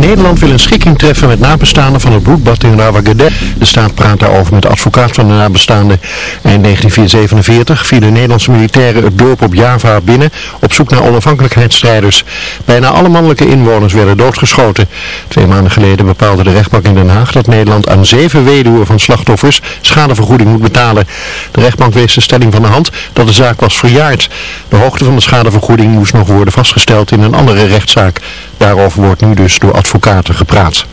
Nederland wil een schikking treffen met nabestaanden van het bloedbad in Rawagede. De staat praat daarover met de advocaat van de nabestaanden. Eind 1947 vielen Nederlandse militairen het dorp op Java binnen op zoek naar onafhankelijkheidsstrijders. Bijna alle mannelijke inwoners werden doodgeschoten. Twee maanden geleden bepaalde de rechtbank in Den Haag dat Nederland aan zeven weduwen van slachtoffers schadevergoeding moet betalen. De rechtbank wees de stelling van de hand dat de zaak was verjaard. De hoogte van de schadevergoeding moest nog worden vastgesteld in een andere rechtszaak. Daarover wordt nu dus door gepraat.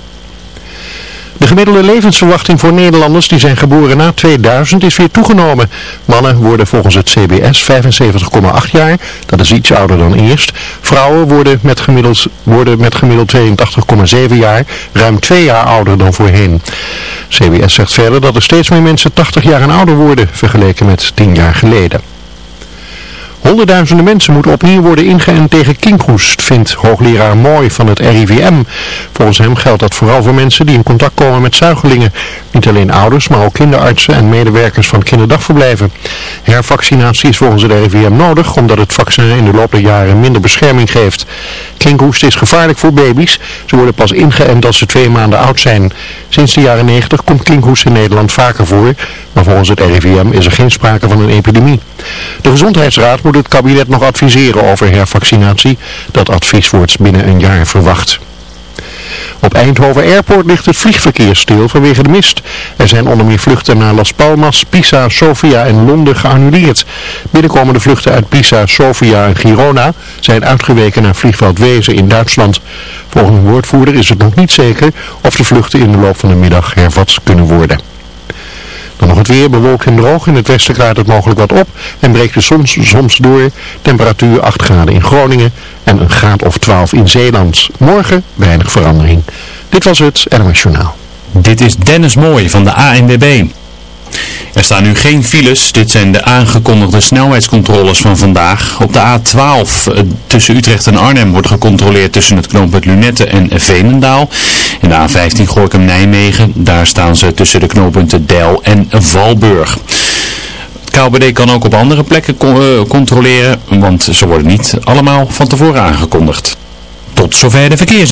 De gemiddelde levensverwachting voor Nederlanders die zijn geboren na 2000 is weer toegenomen. Mannen worden volgens het CBS 75,8 jaar, dat is iets ouder dan eerst. Vrouwen worden met gemiddeld, worden met gemiddeld 82,7 jaar, ruim 2 jaar ouder dan voorheen. CBS zegt verder dat er steeds meer mensen 80 jaar en ouder worden, vergeleken met 10 jaar geleden. Honderdduizenden mensen moeten opnieuw worden ingeënt tegen kinkhoest, vindt hoogleraar Mooi van het RIVM. Volgens hem geldt dat vooral voor mensen die in contact komen met zuigelingen. Niet alleen ouders, maar ook kinderartsen en medewerkers van kinderdagverblijven. Hervaccinatie is volgens het RIVM nodig, omdat het vaccin in de loop der jaren minder bescherming geeft. Kinkhoest is gevaarlijk voor baby's. Ze worden pas ingeënt als ze twee maanden oud zijn. Sinds de jaren 90 komt kinkhoest in Nederland vaker voor, maar volgens het RIVM is er geen sprake van een epidemie. De Gezondheidsraad moet het kabinet nog adviseren over hervaccinatie. Dat advies wordt binnen een jaar verwacht. Op Eindhoven Airport ligt het vliegverkeer stil vanwege de mist. Er zijn onder meer vluchten naar Las Palmas, Pisa, Sofia en Londen geannuleerd. Binnenkomende vluchten uit Pisa, Sofia en Girona zijn uitgeweken naar vliegveld Wezen in Duitsland. Volgens een woordvoerder is het nog niet zeker of de vluchten in de loop van de middag hervat kunnen worden. Dan nog het weer, bewolkt en droog. In het westen klaart het mogelijk wat op en breekt de zon soms door. Temperatuur 8 graden in Groningen en een graad of 12 in Zeeland. Morgen weinig verandering. Dit was het NMS Journaal. Dit is Dennis Mooij van de ANWB. Er staan nu geen files. Dit zijn de aangekondigde snelheidscontroles van vandaag. Op de A12 eh, tussen Utrecht en Arnhem wordt gecontroleerd tussen het knooppunt Lunette en Veenendaal. En de A15 Gorkum-Nijmegen, daar staan ze tussen de knooppunten Del en Valburg. KLBD kan ook op andere plekken eh, controleren, want ze worden niet allemaal van tevoren aangekondigd. Tot zover de verkeers.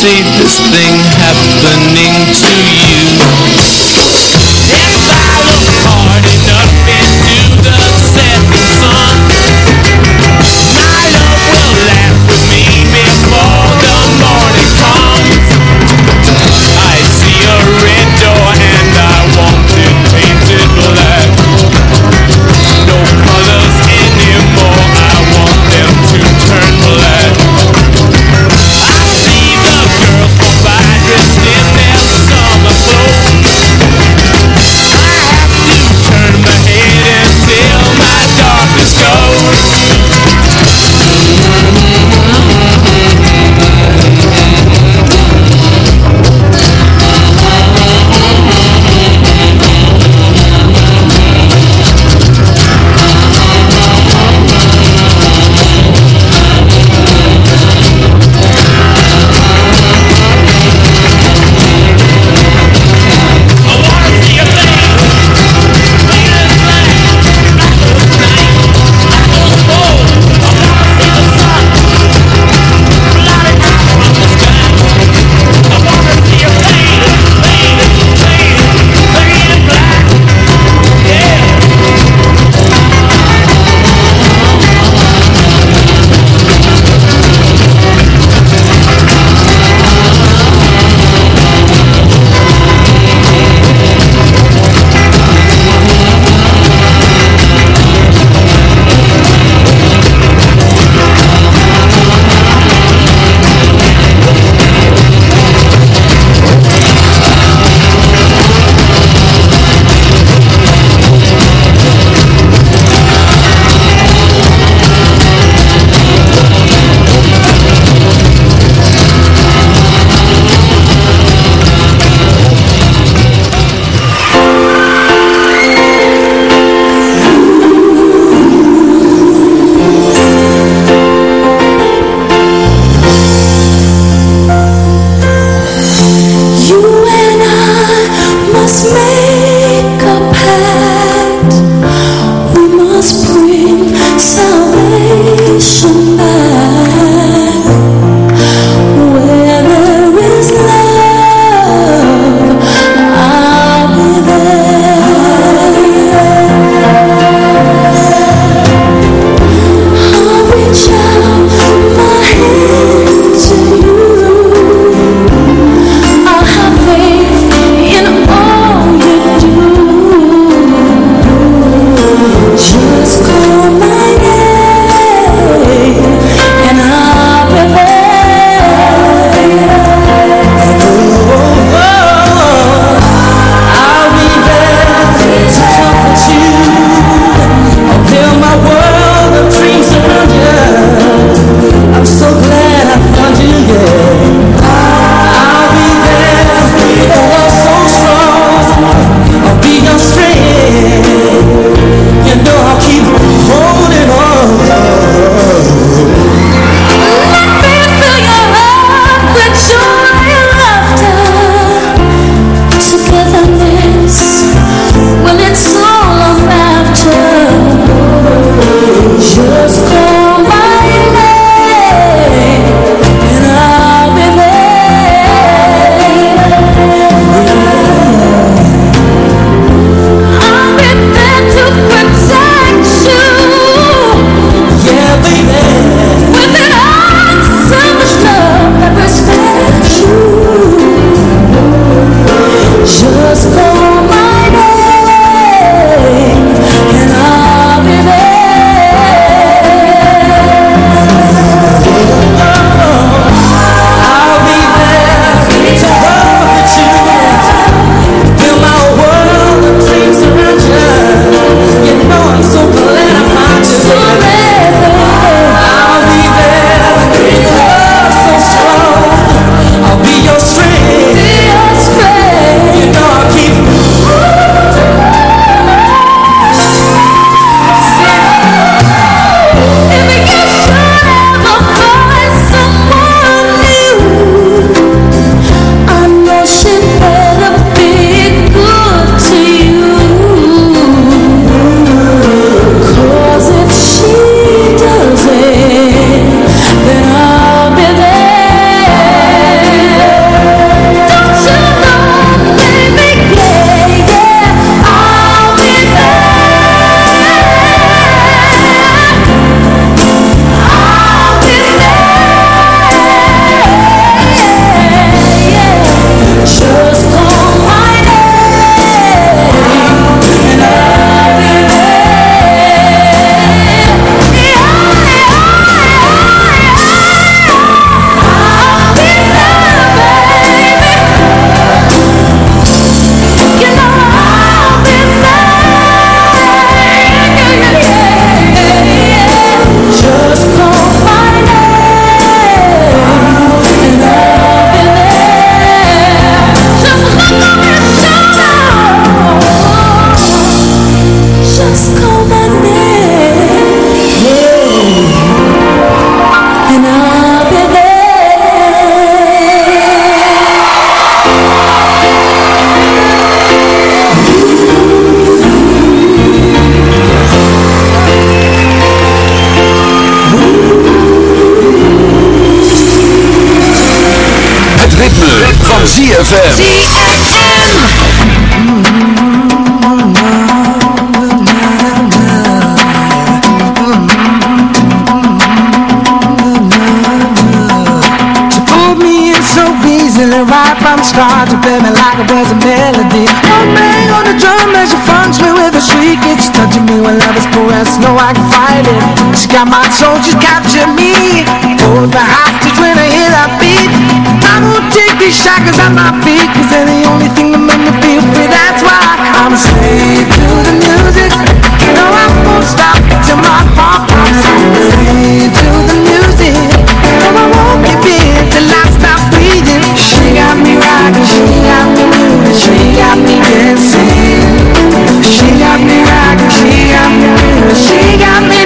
see and I to play me like it was a melody. One bang on the drum as she funks me with a shriek. It's touching me when love is caress. No, I can fight it. She got my soul, she's captured me. Hold the hostage when I hear that beat. I won't take these shackles at my feet, cause they're the only thing that make me feel free. That's why I'm a slave to the music. No, I won't stop till my heart pops. I'm a slave got me dancing. She got me rocking, she got me she got me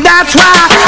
That's why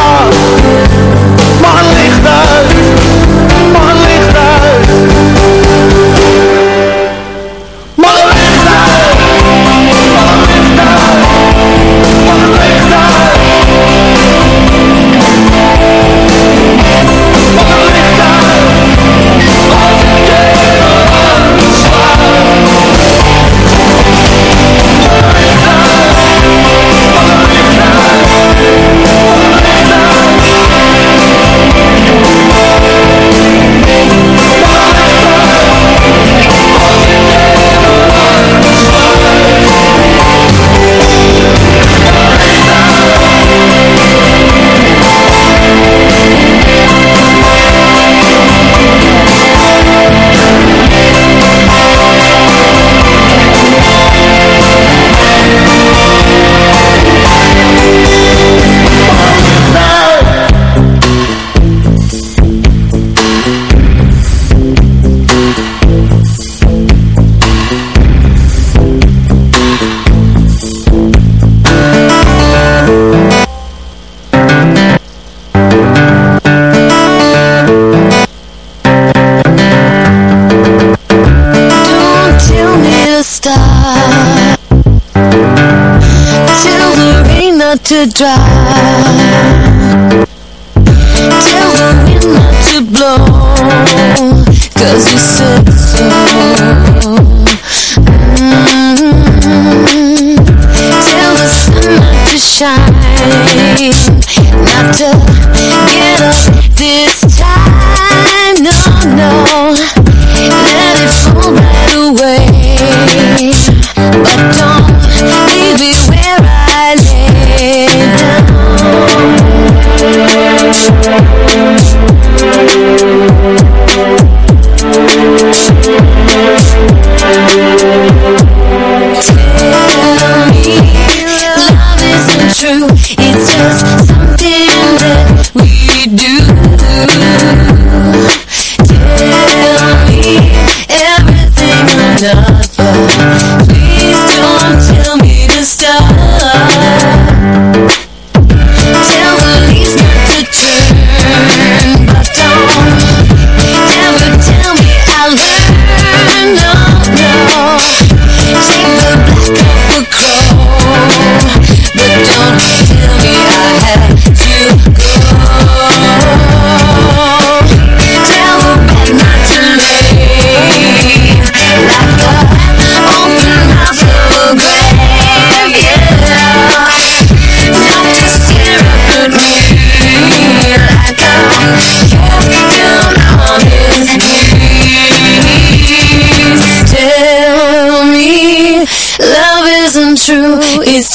to drown Tell the wind not to blow Cause you said so mm. Mm-hmm. Tell the sun not to shine. Not to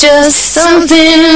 just something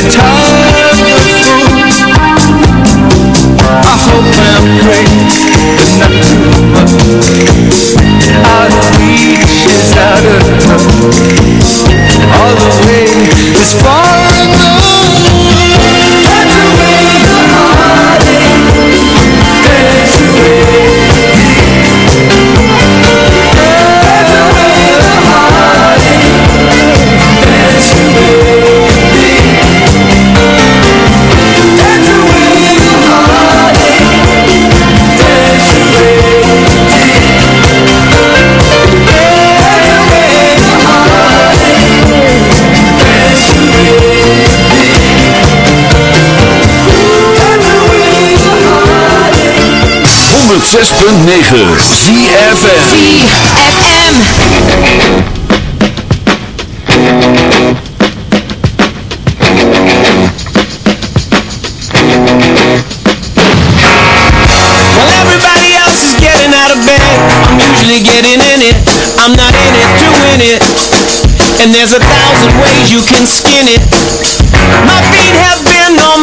guitar 106.9 CFM CFM Getting in it, I'm not in it to win it. And there's a thousand ways you can skin it. My feet have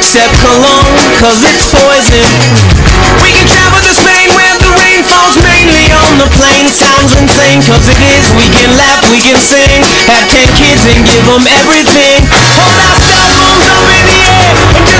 except cologne, cause it's poison. We can travel to Spain where the rain falls mainly on the plain. Sounds insane, cause it is. We can laugh, we can sing, have ten kids and give them everything. Hold our cell phones up in the air and just.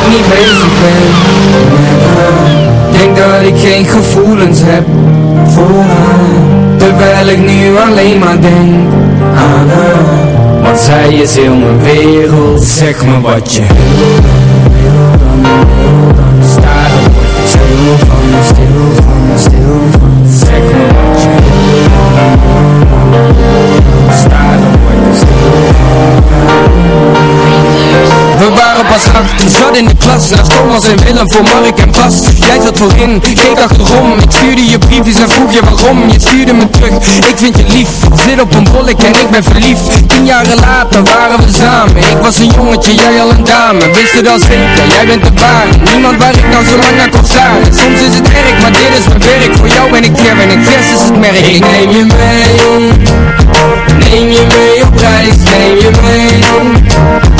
Ik niet bezig ben Denk dat ik geen gevoelens heb voor haar. Terwijl ik nu alleen maar denk aan haar. Want zij is heel mijn wereld Zeg me wat je wil. Dan, wil dan Sta er, word ik stil van, stil van, klas Naast Thomas en Willem voor Mark en Bas. Jij zat voorin, keek achterom. Ik stuurde je briefjes en vroeg je waarom. Je stuurde me terug, ik vind je lief. Zit op een bollek en ik ben verliefd. Tien jaren later waren we samen. Ik was een jongetje, jij al een dame. Wist het al zeker, jij bent de ware. Niemand waar ik nou zo lang naar kon staan Soms is het erg, maar dit is mijn werk. Voor jou ben ik Kevin en Chris is het merk. Ik neem je mee Neem je mee op reis, neem je mee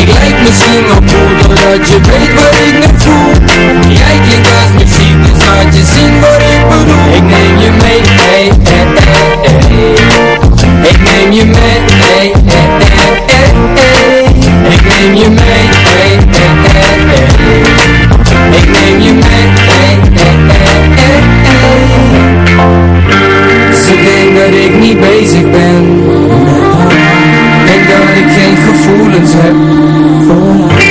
Ik lijk misschien wel cool Doordat je weet wat ik nu voel Jij klinkt als muziek Dus laat je zien wat ik bedoel Ik neem je mee, hey, hey, hey, hey. Ik neem je mee, hey, hey, hey, hey, hey. Ik neem je mee, hey, hey, hey, hey. Ik neem je mee, hey, hey, hey, hey, hey. Ze denkt dat ik niet bezig ben ik geen gevoelens heb voor haar.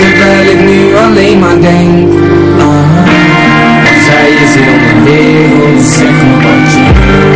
Terwijl ik nu alleen maar denk aan Want zij is heel mijn wereld Zeg me wat je wil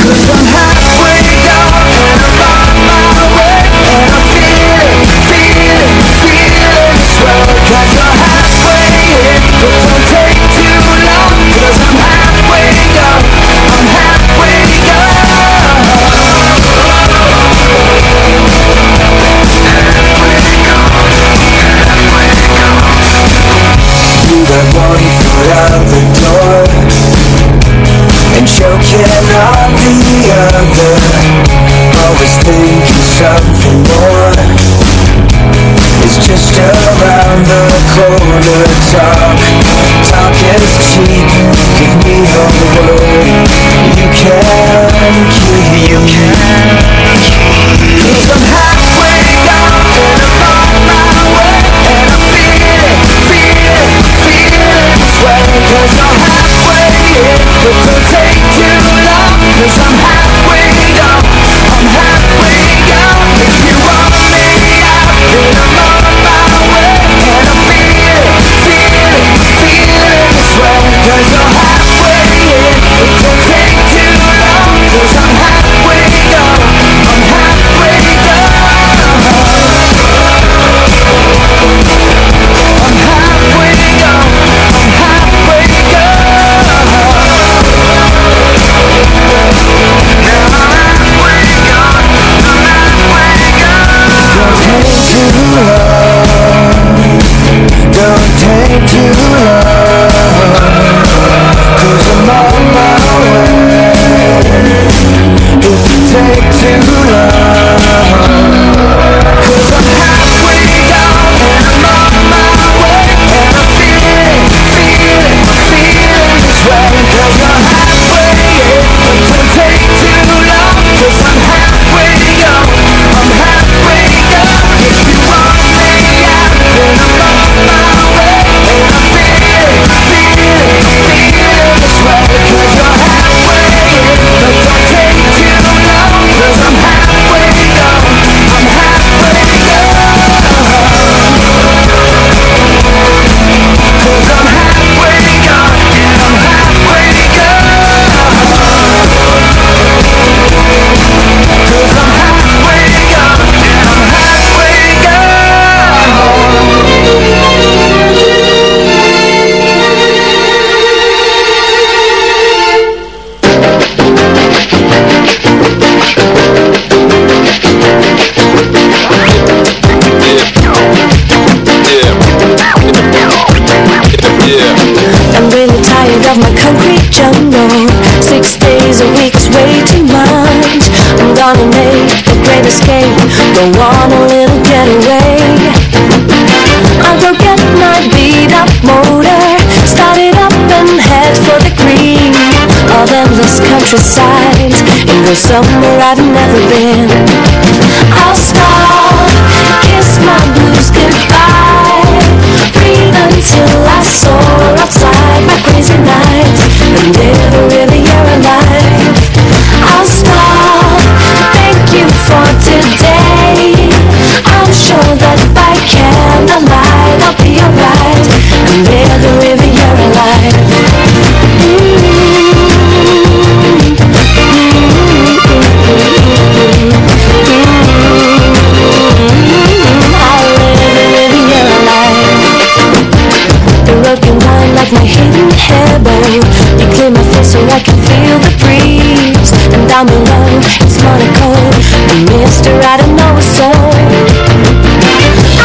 Cause I another Always thinking something more It's just around the corner Talk, talk is cheap Give me the word You. can, you can Go on a little getaway I'll go get my beat up motor Start it up and head for the green Of endless countryside. And go somewhere I've never been. I'll stop, kiss my blues goodbye. Breathe until I soar outside my crazy nights And live a Riviera life I'll stop, thank you for today that by I'll be alright. And live a Riviera life The road can wind like my hidden hairbone You clear my face so I can feel the breeze. And down below it's Monaco. The mister I don't know I'll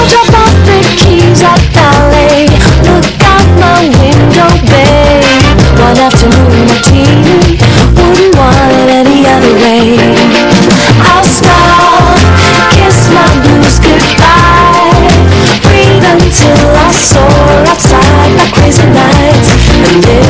drop off the keys at ballet. Look out my window, babe. One afternoon Wouldn't want it any other way. I'll stop, kiss my blues goodbye. Breathe until I soar outside my crazy nights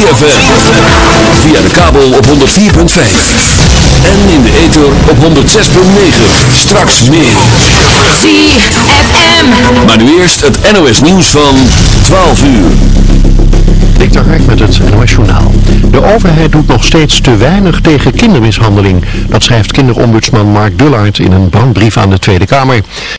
ZFM. Via de kabel op 104.5. En in de ether op 106.9. Straks meer. ZFM. Maar nu eerst het NOS nieuws van 12 uur. Dikter Hark met het NOS Journaal. De overheid doet nog steeds te weinig tegen kindermishandeling. Dat schrijft kinderombudsman Mark Dullard in een brandbrief aan de Tweede Kamer.